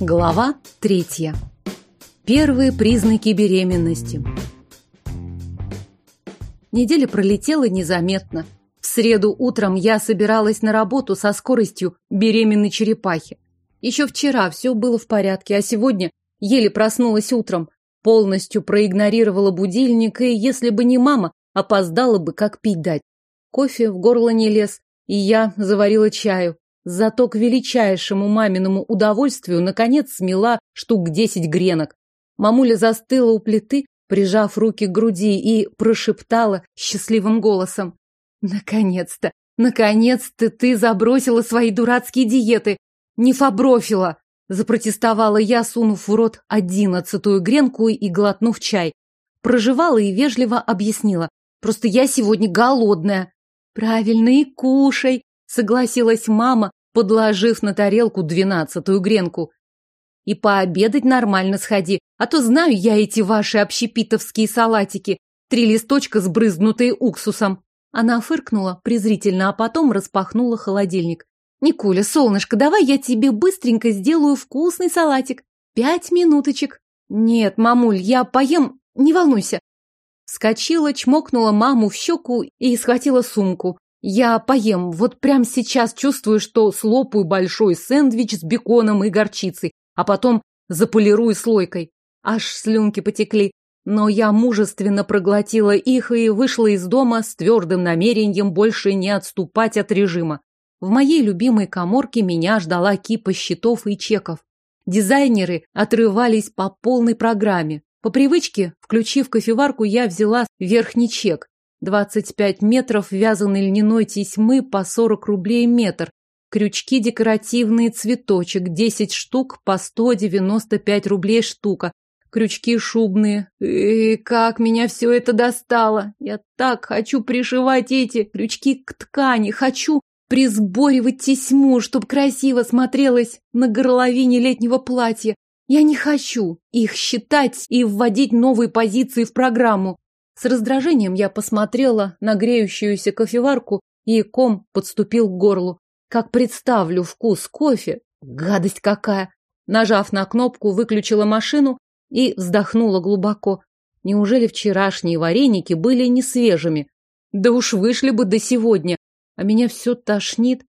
Глава третья. Первые признаки беременности. Неделя пролетела незаметно. В среду утром я собиралась на работу со скоростью беременной черепахи. Еще вчера все было в порядке, а сегодня еле проснулась утром, полностью проигнорировала будильник, и если бы не мама, опоздала бы, как пить дать. Кофе в горло не лез, и я заварила чаю. Зато к величайшему маминому удовольствию наконец смела штук десять гренок. Мамуля застыла у плиты, прижав руки к груди, и прошептала счастливым голосом. «Наконец-то, наконец-то ты забросила свои дурацкие диеты! Не фаброфила!» Запротестовала я, сунув в рот одиннадцатую гренку и глотнув чай. Проживала и вежливо объяснила. «Просто я сегодня голодная». «Правильно, и кушай!» Согласилась мама, подложив на тарелку двенадцатую гренку. И пообедать нормально сходи, а то знаю я эти ваши общепитовские салатики, три листочка, сбрызнутые уксусом. Она фыркнула презрительно, а потом распахнула холодильник. «Никуля, солнышко, давай я тебе быстренько сделаю вкусный салатик. Пять минуточек». «Нет, мамуль, я поем, не волнуйся». Скочила, чмокнула маму в щеку и схватила сумку. Я поем, вот прямо сейчас чувствую, что слопаю большой сэндвич с беконом и горчицей, а потом заполирую слойкой. Аж слюнки потекли, но я мужественно проглотила их и вышла из дома с твердым намерением больше не отступать от режима. В моей любимой коморке меня ждала кипа счетов и чеков. Дизайнеры отрывались по полной программе. По привычке, включив кофеварку, я взяла верхний чек, 25 метров вязаной льняной тесьмы по 40 рублей метр. Крючки декоративные, цветочек, 10 штук по 195 рублей штука. Крючки шубные. И как меня все это достало! Я так хочу пришивать эти крючки к ткани, хочу присборивать тесьму, чтоб красиво смотрелось на горловине летнего платья. Я не хочу их считать и вводить новые позиции в программу. С раздражением я посмотрела на греющуюся кофеварку, и ком подступил к горлу. Как представлю вкус кофе, гадость какая! Нажав на кнопку, выключила машину и вздохнула глубоко. Неужели вчерашние вареники были не свежими? Да уж вышли бы до сегодня, а меня все тошнит.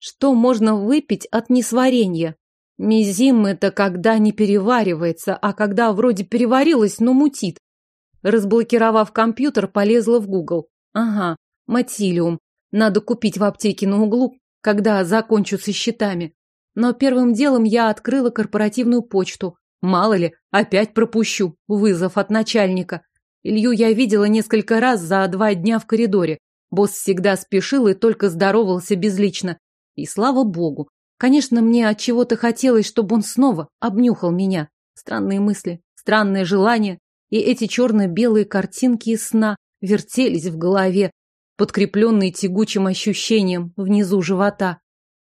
Что можно выпить от несварения? Мизим – это когда не переваривается, а когда вроде переварилось, но мутит. Разблокировав компьютер, полезла в Google. Ага, матилиум. Надо купить в аптеке на углу, когда закончу со счетами. Но первым делом я открыла корпоративную почту. Мало ли, опять пропущу вызов от начальника. Илью я видела несколько раз за два дня в коридоре. Босс всегда спешил и только здоровался безлично. И слава богу. Конечно, мне от чего-то хотелось, чтобы он снова обнюхал меня. Странные мысли, странное желание и эти черно-белые картинки из сна вертелись в голове, подкрепленные тягучим ощущением внизу живота.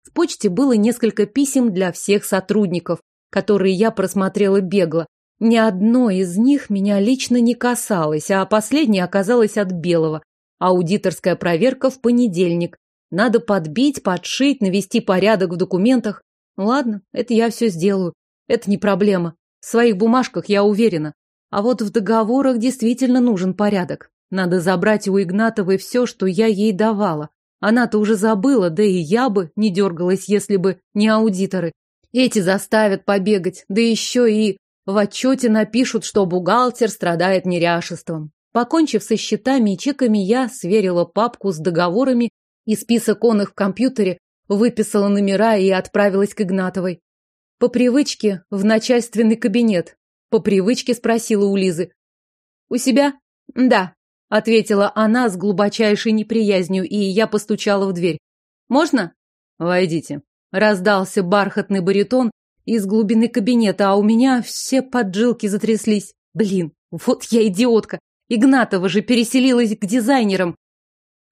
В почте было несколько писем для всех сотрудников, которые я просмотрела бегло. Ни одно из них меня лично не касалось, а последнее оказалось от Белого. Аудиторская проверка в понедельник. Надо подбить, подшить, навести порядок в документах. Ладно, это я все сделаю. Это не проблема. В своих бумажках я уверена. А вот в договорах действительно нужен порядок. Надо забрать у Игнатовой все, что я ей давала. Она-то уже забыла, да и я бы не дергалась, если бы не аудиторы. Эти заставят побегать, да еще и в отчете напишут, что бухгалтер страдает неряшеством. Покончив со счетами и чеками, я сверила папку с договорами и список он их в компьютере, выписала номера и отправилась к Игнатовой. По привычке в начальственный кабинет, по привычке спросила у Лизы. «У себя?» «Да», — ответила она с глубочайшей неприязнью, и я постучала в дверь. «Можно?» «Войдите». Раздался бархатный баритон из глубины кабинета, а у меня все поджилки затряслись. Блин, вот я идиотка. Игнатова же переселилась к дизайнерам.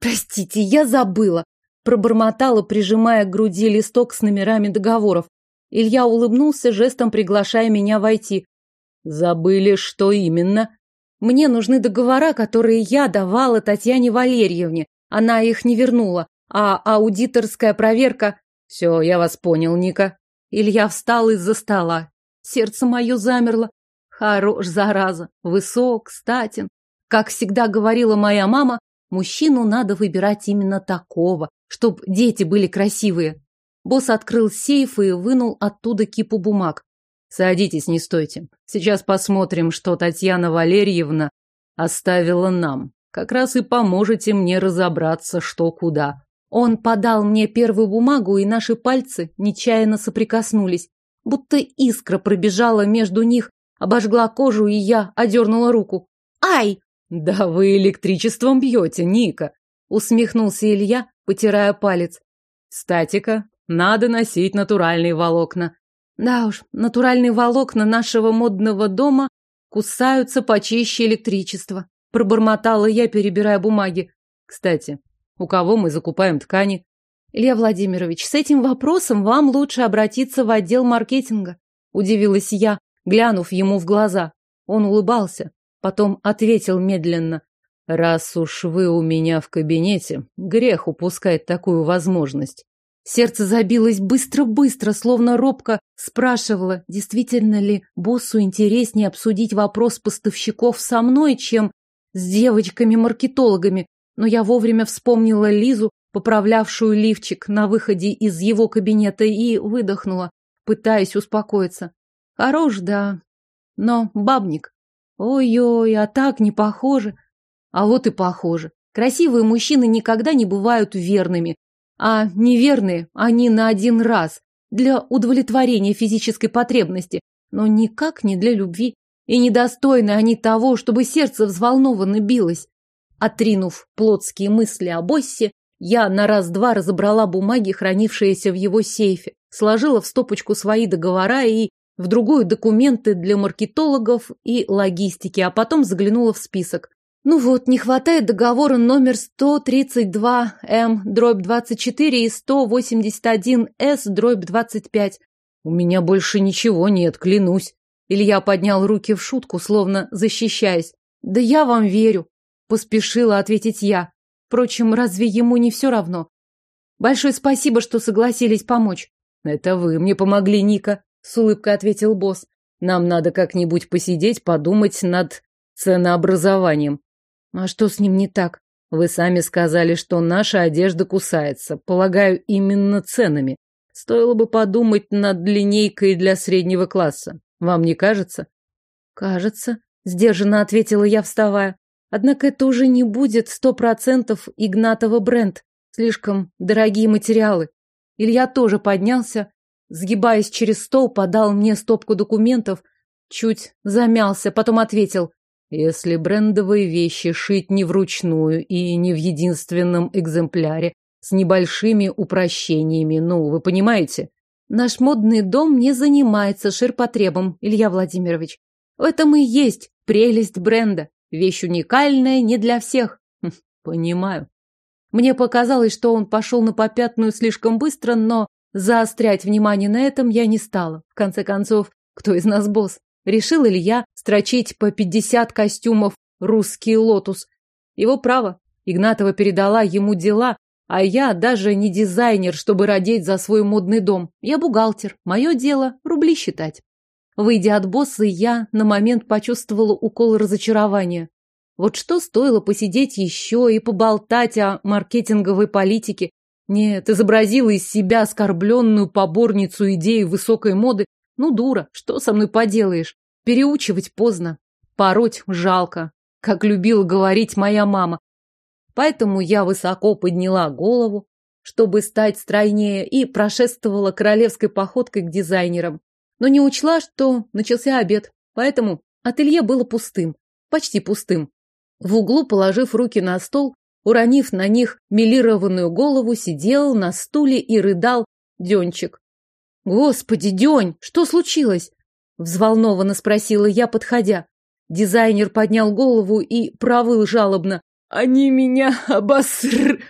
Простите, я забыла. Пробормотала, прижимая к груди листок с номерами договоров. Илья улыбнулся, жестом приглашая меня войти. Забыли, что именно? Мне нужны договора, которые я давала Татьяне Валерьевне. Она их не вернула. А аудиторская проверка... Все, я вас понял, Ника. Илья встал из-за стола. Сердце мое замерло. Хорош, зараза, высок, статен. Как всегда говорила моя мама, мужчину надо выбирать именно такого, чтоб дети были красивые. Босс открыл сейф и вынул оттуда кипу бумаг. Садитесь, не стойте. Сейчас посмотрим, что Татьяна Валерьевна оставила нам. Как раз и поможете мне разобраться, что куда. Он подал мне первую бумагу, и наши пальцы нечаянно соприкоснулись. Будто искра пробежала между них, обожгла кожу, и я одернула руку. «Ай!» «Да вы электричеством бьете, Ника!» Усмехнулся Илья, потирая палец. «Статика. Надо носить натуральные волокна. Да уж, натуральные волокна нашего модного дома кусаются почище электричества. Пробормотала я, перебирая бумаги. Кстати, у кого мы закупаем ткани? Илья Владимирович, с этим вопросом вам лучше обратиться в отдел маркетинга. Удивилась я, глянув ему в глаза. Он улыбался, потом ответил медленно. Раз уж вы у меня в кабинете, грех упускать такую возможность. Сердце забилось быстро-быстро, словно робко спрашивало, действительно ли боссу интереснее обсудить вопрос поставщиков со мной, чем с девочками-маркетологами. Но я вовремя вспомнила Лизу, поправлявшую лифчик на выходе из его кабинета, и выдохнула, пытаясь успокоиться. Хорош, да, но бабник. Ой-ой, а так не похоже. А вот и похоже. Красивые мужчины никогда не бывают верными, а неверные они на один раз, для удовлетворения физической потребности, но никак не для любви, и недостойны они того, чтобы сердце взволнованно билось. Отринув плотские мысли о боссе, я на раз-два разобрала бумаги, хранившиеся в его сейфе, сложила в стопочку свои договора и в другую документы для маркетологов и логистики, а потом заглянула в список. Ну вот, не хватает договора номер 132М, дробь 24 и 181С, дробь 25. У меня больше ничего нет, клянусь. Илья поднял руки в шутку, словно защищаясь. Да я вам верю, поспешила ответить я. Впрочем, разве ему не все равно? Большое спасибо, что согласились помочь. Это вы мне помогли, Ника, с улыбкой ответил босс. Нам надо как-нибудь посидеть, подумать над ценообразованием. А что с ним не так? Вы сами сказали, что наша одежда кусается. Полагаю, именно ценами. Стоило бы подумать над линейкой для среднего класса. Вам не кажется? Кажется, сдержанно ответила я, вставая. Однако это уже не будет сто процентов Игнатова бренд. Слишком дорогие материалы. Илья тоже поднялся, сгибаясь через стол, подал мне стопку документов, чуть замялся, потом ответил. Если брендовые вещи шить не вручную и не в единственном экземпляре, с небольшими упрощениями, ну, вы понимаете? Наш модный дом не занимается ширпотребом, Илья Владимирович. В этом и есть прелесть бренда. Вещь уникальная не для всех. Хм, понимаю. Мне показалось, что он пошел на попятную слишком быстро, но заострять внимание на этом я не стала. В конце концов, кто из нас босс? Решил Илья строчить по пятьдесят костюмов «Русский лотус». Его право. Игнатова передала ему дела, а я даже не дизайнер, чтобы радеть за свой модный дом. Я бухгалтер. Мое дело – рубли считать. Выйдя от босса, я на момент почувствовала укол разочарования. Вот что стоило посидеть еще и поболтать о маркетинговой политике. Нет, изобразила из себя оскорбленную поборницу идеи высокой моды, ну, дура, что со мной поделаешь? Переучивать поздно. Пороть жалко, как любила говорить моя мама. Поэтому я высоко подняла голову, чтобы стать стройнее, и прошествовала королевской походкой к дизайнерам. Но не учла, что начался обед, поэтому ателье было пустым, почти пустым. В углу, положив руки на стол, уронив на них милированную голову, сидел на стуле и рыдал Денчик. «Господи, День, что случилось?» Взволнованно спросила я, подходя. Дизайнер поднял голову и провыл жалобно. «Они меня обоср...»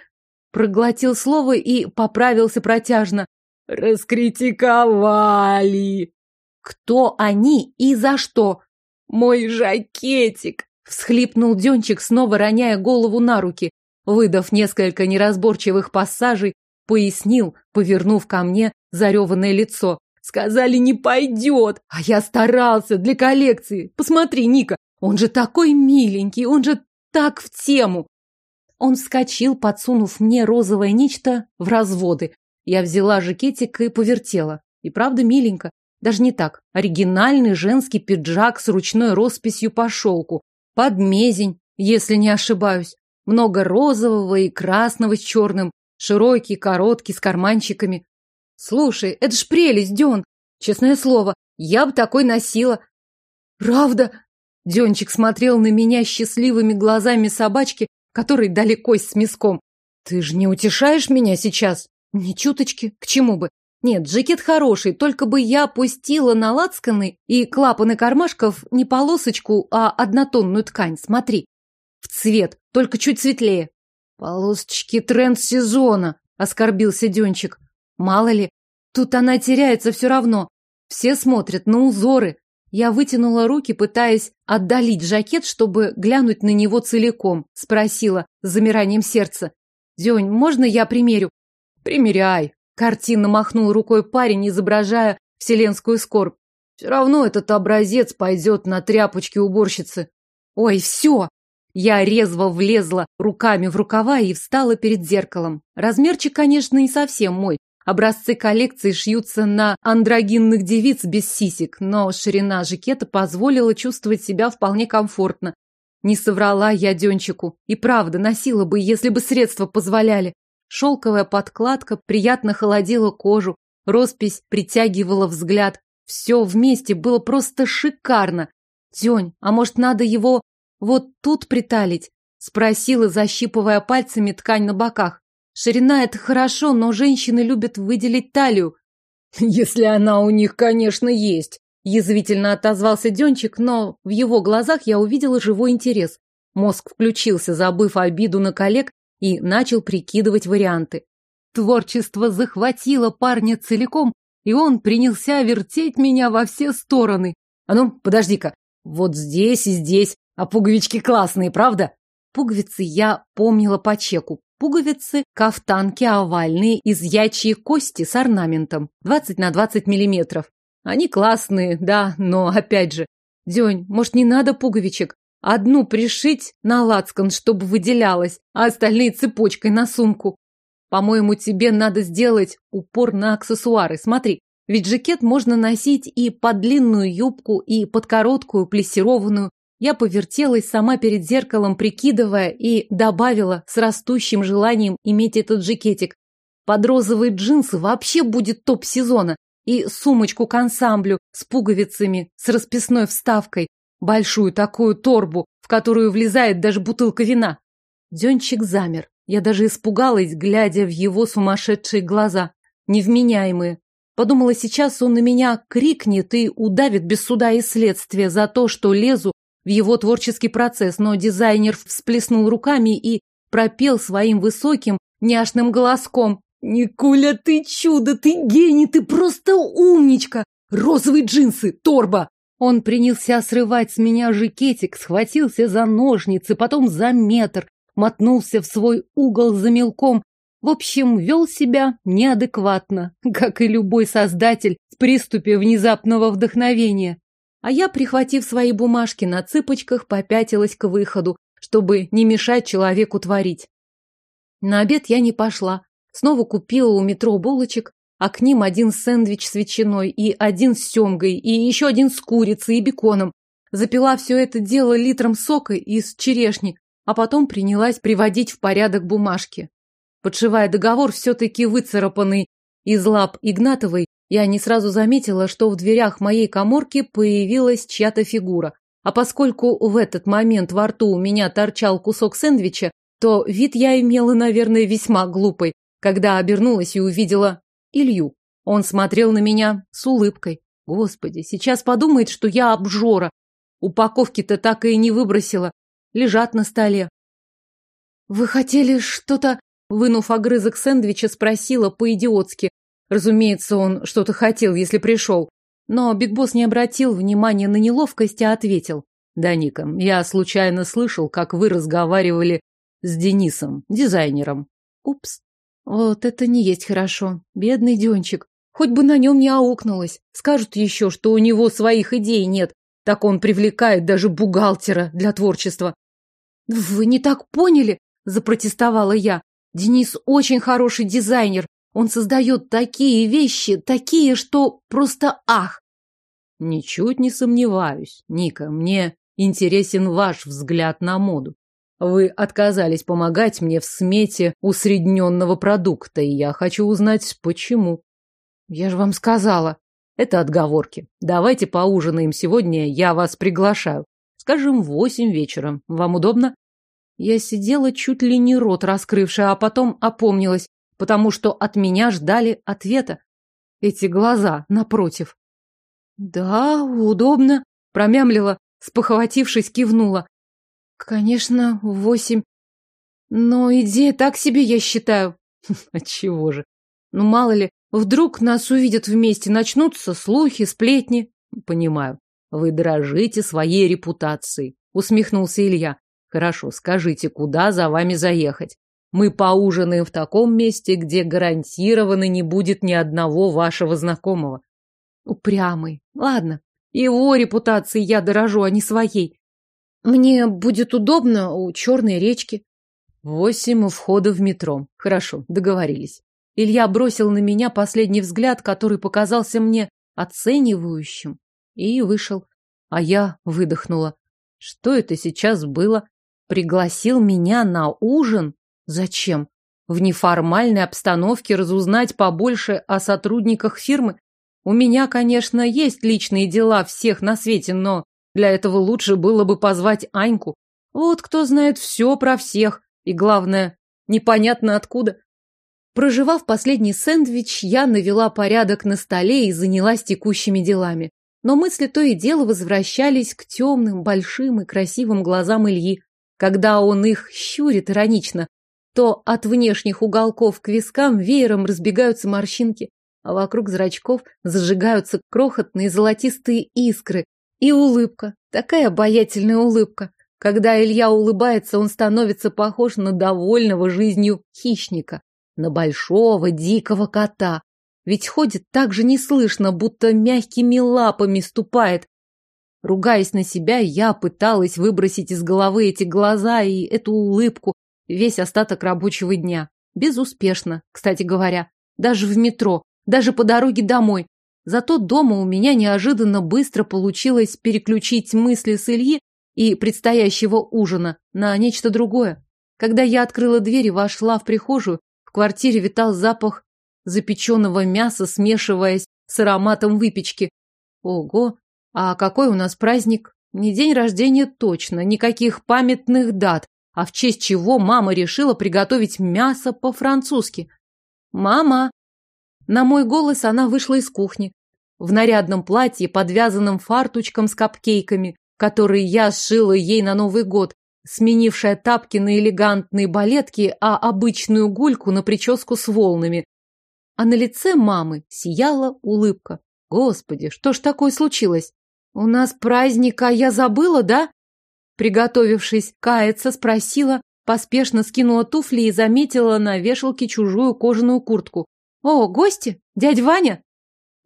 Проглотил слово и поправился протяжно. «Раскритиковали!» «Кто они и за что?» «Мой жакетик!» Всхлипнул Денчик, снова роняя голову на руки. Выдав несколько неразборчивых пассажей, пояснил, повернув ко мне зареванное лицо. Сказали, не пойдет. А я старался для коллекции. Посмотри, Ника, он же такой миленький, он же так в тему. Он вскочил, подсунув мне розовое нечто в разводы. Я взяла жакетик и повертела. И правда миленько. Даже не так. Оригинальный женский пиджак с ручной росписью по шелку. Под мезень, если не ошибаюсь. Много розового и красного с черным. Широкий, короткий, с карманчиками. Слушай, это ж прелесть, Ден. Честное слово, я бы такой носила. Правда? Денчик смотрел на меня счастливыми глазами собачки, которой далеко с мяском. Ты же не утешаешь меня сейчас? Ни чуточки. К чему бы? Нет, жакет хороший, только бы я пустила на лацканы и клапаны кармашков не полосочку, а однотонную ткань. Смотри. В цвет, только чуть светлее. Полосочки тренд сезона, оскорбился Денчик. Мало ли, тут она теряется все равно. Все смотрят на узоры. Я вытянула руки, пытаясь отдалить жакет, чтобы глянуть на него целиком. Спросила с замиранием сердца. «День, можно я примерю?» «Примеряй!» Картинно махнул рукой парень, изображая вселенскую скорбь. «Все равно этот образец пойдет на тряпочки уборщицы». «Ой, все!» Я резво влезла руками в рукава и встала перед зеркалом. Размерчик, конечно, не совсем мой. Образцы коллекции шьются на андрогинных девиц без сисек, но ширина жакета позволила чувствовать себя вполне комфортно. Не соврала я Денчику. И правда, носила бы, если бы средства позволяли. Шелковая подкладка приятно холодила кожу, роспись притягивала взгляд. Все вместе было просто шикарно. День, а может, надо его вот тут приталить? Спросила, защипывая пальцами ткань на боках. Ширина — это хорошо, но женщины любят выделить талию. Если она у них, конечно, есть. Язвительно отозвался Денчик, но в его глазах я увидела живой интерес. Мозг включился, забыв обиду на коллег, и начал прикидывать варианты. Творчество захватило парня целиком, и он принялся вертеть меня во все стороны. А ну, подожди-ка, вот здесь и здесь а пуговички классные, правда? Пуговицы я помнила по чеку. Пуговицы, кафтанки овальные из ячьей кости с орнаментом. 20 на 20 миллиметров. Они классные, да, но опять же. День, может, не надо пуговичек? Одну пришить на лацкан, чтобы выделялась, а остальные цепочкой на сумку. По-моему, тебе надо сделать упор на аксессуары. Смотри, ведь жакет можно носить и под длинную юбку, и под короткую плессированную. Я повертелась сама перед зеркалом, прикидывая, и добавила с растущим желанием иметь этот жакетик. Под розовые джинсы вообще будет топ сезона. И сумочку к ансамблю с пуговицами, с расписной вставкой. Большую такую торбу, в которую влезает даже бутылка вина. Денчик замер. Я даже испугалась, глядя в его сумасшедшие глаза. Невменяемые. Подумала, сейчас он на меня крикнет и удавит без суда и следствия за то, что лезу в его творческий процесс, но дизайнер всплеснул руками и пропел своим высоким, няшным голоском. «Никуля, ты чудо, ты гений, ты просто умничка! Розовые джинсы, торба!» Он принялся срывать с меня жакетик, схватился за ножницы, потом за метр, мотнулся в свой угол за мелком. В общем, вел себя неадекватно, как и любой создатель в приступе внезапного вдохновения. А я, прихватив свои бумажки на цыпочках, попятилась к выходу, чтобы не мешать человеку творить. На обед я не пошла. Снова купила у метро булочек, а к ним один сэндвич с ветчиной и один с семгой, и еще один с курицей и беконом. Запила все это дело литром сока из черешни, а потом принялась приводить в порядок бумажки. Подшивая договор, все-таки выцарапанный из лап Игнатовой, я не сразу заметила, что в дверях моей коморки появилась чья-то фигура. А поскольку в этот момент во рту у меня торчал кусок сэндвича, то вид я имела, наверное, весьма глупый, когда обернулась и увидела Илью. Он смотрел на меня с улыбкой. Господи, сейчас подумает, что я обжора. Упаковки-то так и не выбросила. Лежат на столе. «Вы хотели что-то...» Вынув огрызок сэндвича, спросила по-идиотски, Разумеется, он что-то хотел, если пришел. Но Биг Босс не обратил внимания на неловкость, а ответил. Да, Ника, я случайно слышал, как вы разговаривали с Денисом, дизайнером. Упс. Вот это не есть хорошо. Бедный Денчик. Хоть бы на нем не аукнулось. Скажут еще, что у него своих идей нет. Так он привлекает даже бухгалтера для творчества. Вы не так поняли, запротестовала я. Денис очень хороший дизайнер. Он создает такие вещи, такие, что просто ах. Ничуть не сомневаюсь, Ника, мне интересен ваш взгляд на моду. Вы отказались помогать мне в смете усредненного продукта, и я хочу узнать, почему. Я же вам сказала. Это отговорки. Давайте поужинаем сегодня, я вас приглашаю. Скажем, в восемь вечера. Вам удобно? Я сидела чуть ли не рот раскрывшая, а потом опомнилась, потому что от меня ждали ответа. Эти глаза напротив. Да, удобно, промямлила, спохватившись, кивнула. Конечно, восемь. Но идея так себе, я считаю. Отчего же? Ну, мало ли, вдруг нас увидят вместе, начнутся слухи, сплетни. Понимаю. Вы дрожите своей репутацией, усмехнулся Илья. Хорошо, скажите, куда за вами заехать? Мы поужинаем в таком месте, где гарантированно не будет ни одного вашего знакомого. Упрямый. Ладно, его репутацией я дорожу, а не своей. Мне будет удобно у Черной речки. Восемь у входа в метро. Хорошо, договорились. Илья бросил на меня последний взгляд, который показался мне оценивающим, и вышел. А я выдохнула. Что это сейчас было? Пригласил меня на ужин? Зачем? В неформальной обстановке разузнать побольше о сотрудниках фирмы? У меня, конечно, есть личные дела всех на свете, но для этого лучше было бы позвать Аньку. Вот кто знает все про всех. И главное, непонятно откуда. Проживав последний сэндвич, я навела порядок на столе и занялась текущими делами. Но мысли то и дело возвращались к темным, большим и красивым глазам Ильи. Когда он их щурит иронично, то от внешних уголков к вискам веером разбегаются морщинки, а вокруг зрачков зажигаются крохотные золотистые искры, и улыбка, такая обаятельная улыбка. Когда Илья улыбается, он становится похож на довольного жизнью хищника, на большого дикого кота. Ведь ходит так же неслышно, будто мягкими лапами ступает. Ругаясь на себя, я пыталась выбросить из головы эти глаза и эту улыбку весь остаток рабочего дня. Безуспешно, кстати говоря. Даже в метро, даже по дороге домой. Зато дома у меня неожиданно быстро получилось переключить мысли с Ильи и предстоящего ужина на нечто другое. Когда я открыла дверь и вошла в прихожую, в квартире витал запах запеченного мяса, смешиваясь с ароматом выпечки. Ого, а какой у нас праздник? Не день рождения точно, никаких памятных дат, а в честь чего мама решила приготовить мясо по-французски. «Мама!» На мой голос она вышла из кухни. В нарядном платье, подвязанном фартучком с капкейками, которые я сшила ей на Новый год, сменившая тапки на элегантные балетки, а обычную гульку на прическу с волнами. А на лице мамы сияла улыбка. Господи, что ж такое случилось? У нас праздник, а я забыла, да? Приготовившись каяться, спросила, поспешно скинула туфли и заметила на вешалке чужую кожаную куртку. «О, гости? Дядь Ваня?»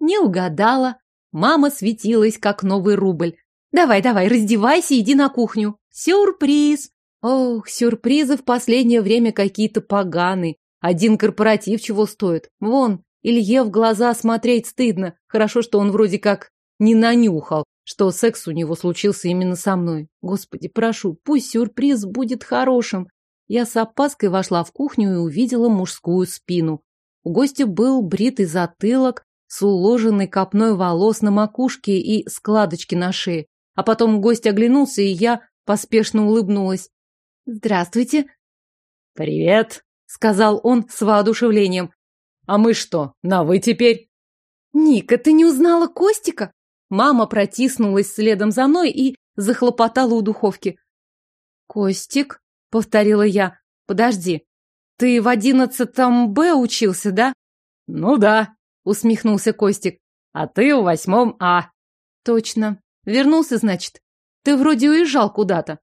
Не угадала. Мама светилась, как новый рубль. «Давай, давай, раздевайся, иди на кухню. Сюрприз!» Ох, сюрпризы в последнее время какие-то поганые. Один корпоратив чего стоит. Вон, Илье в глаза смотреть стыдно. Хорошо, что он вроде как не нанюхал, что секс у него случился именно со мной. Господи, прошу, пусть сюрприз будет хорошим. Я с опаской вошла в кухню и увидела мужскую спину. У гостя был бритый затылок с уложенной копной волос на макушке и складочки на шее. А потом гость оглянулся, и я поспешно улыбнулась. «Здравствуйте!» «Привет!» — сказал он с воодушевлением. «А мы что, на «вы» теперь?» «Ника, ты не узнала Костика?» Мама протиснулась следом за мной и захлопотала у духовки. «Костик?» — повторила я. «Подожди, ты в одиннадцатом Б учился, да? Ну да, усмехнулся Костик. А ты в восьмом А. Точно. Вернулся, значит. Ты вроде уезжал куда-то.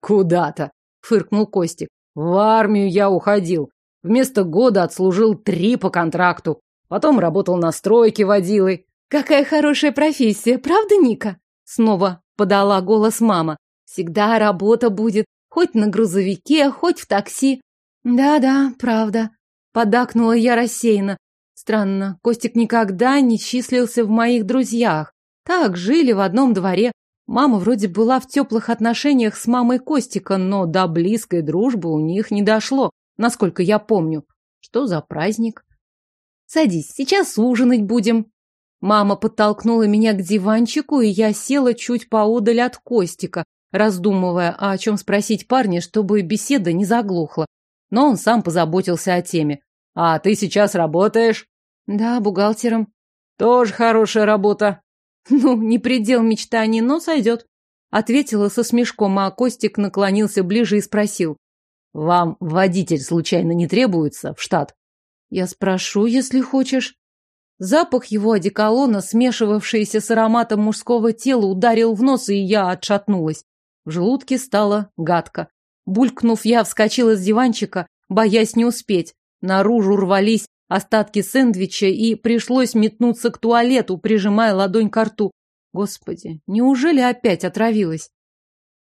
Куда-то, фыркнул Костик. В армию я уходил. Вместо года отслужил три по контракту. Потом работал на стройке водилой. Какая хорошая профессия, правда, Ника? Снова подала голос мама. Всегда работа будет, хоть на грузовике, хоть в такси. Да-да, правда. Подакнула я рассеянно. Странно, Костик никогда не числился в моих друзьях. Так, жили в одном дворе. Мама вроде была в теплых отношениях с мамой Костика, но до близкой дружбы у них не дошло, насколько я помню. Что за праздник? Садись, сейчас ужинать будем. Мама подтолкнула меня к диванчику, и я села чуть поодаль от Костика, раздумывая, о чем спросить парня, чтобы беседа не заглохла. Но он сам позаботился о теме. «А ты сейчас работаешь?» «Да, бухгалтером». «Тоже хорошая работа». «Ну, не предел мечтаний, но сойдет». Ответила со смешком, а Костик наклонился ближе и спросил. «Вам водитель случайно не требуется в штат?» «Я спрошу, если хочешь». Запах его одеколона, смешивавшийся с ароматом мужского тела, ударил в нос, и я отшатнулась. В желудке стало гадко. Булькнув, я вскочила с диванчика, боясь не успеть. Наружу рвались остатки сэндвича, и пришлось метнуться к туалету, прижимая ладонь к рту. Господи, неужели опять отравилась?